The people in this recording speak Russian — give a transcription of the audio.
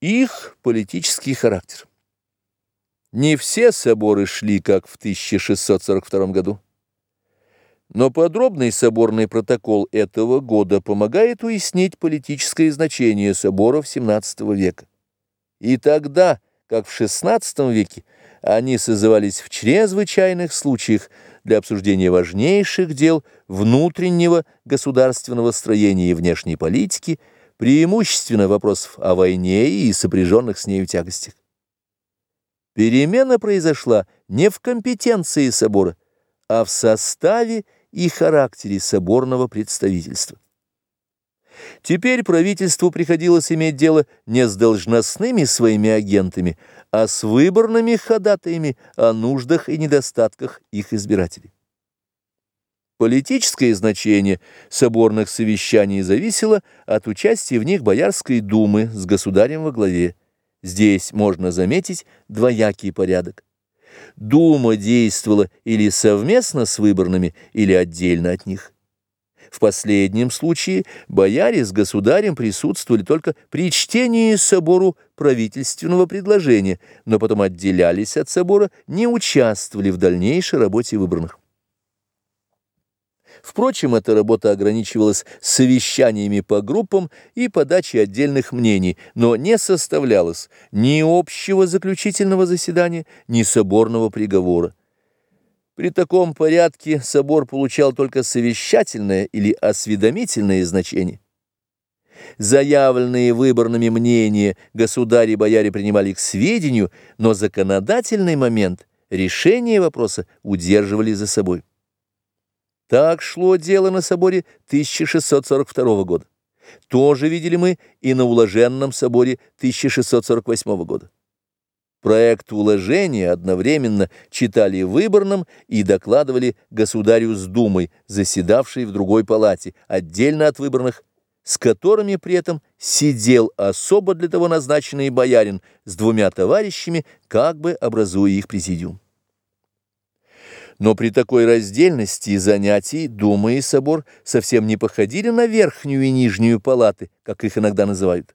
Их политический характер. Не все соборы шли, как в 1642 году. Но подробный соборный протокол этого года помогает уяснить политическое значение соборов XVII века. И тогда, как в XVI веке, они созывались в чрезвычайных случаях для обсуждения важнейших дел внутреннего государственного строения и внешней политики – преимущественно вопросов о войне и сопряженных с нею тягостях. Перемена произошла не в компетенции собора, а в составе и характере соборного представительства. Теперь правительству приходилось иметь дело не с должностными своими агентами, а с выборными ходатаями о нуждах и недостатках их избирателей. Политическое значение соборных совещаний зависело от участия в них Боярской думы с государем во главе. Здесь можно заметить двоякий порядок. Дума действовала или совместно с выборными, или отдельно от них. В последнем случае бояре с государем присутствовали только при чтении собору правительственного предложения, но потом отделялись от собора, не участвовали в дальнейшей работе выборных. Впрочем, эта работа ограничивалась совещаниями по группам и подачей отдельных мнений, но не составлялась ни общего заключительного заседания, ни соборного приговора. При таком порядке собор получал только совещательное или осведомительное значение. Заявленные выборными мнения государи и бояре принимали к сведению, но законодательный момент решения вопроса удерживали за собой. Так шло дело на соборе 1642 года. Тоже видели мы и на уложенном соборе 1648 года. Проект уложения одновременно читали выборным и докладывали государю с думой, заседавшей в другой палате, отдельно от выборных, с которыми при этом сидел особо для того назначенный боярин с двумя товарищами, как бы образуя их президиум. Но при такой раздельности занятий Дума и собор совсем не походили на верхнюю и нижнюю палаты, как их иногда называют.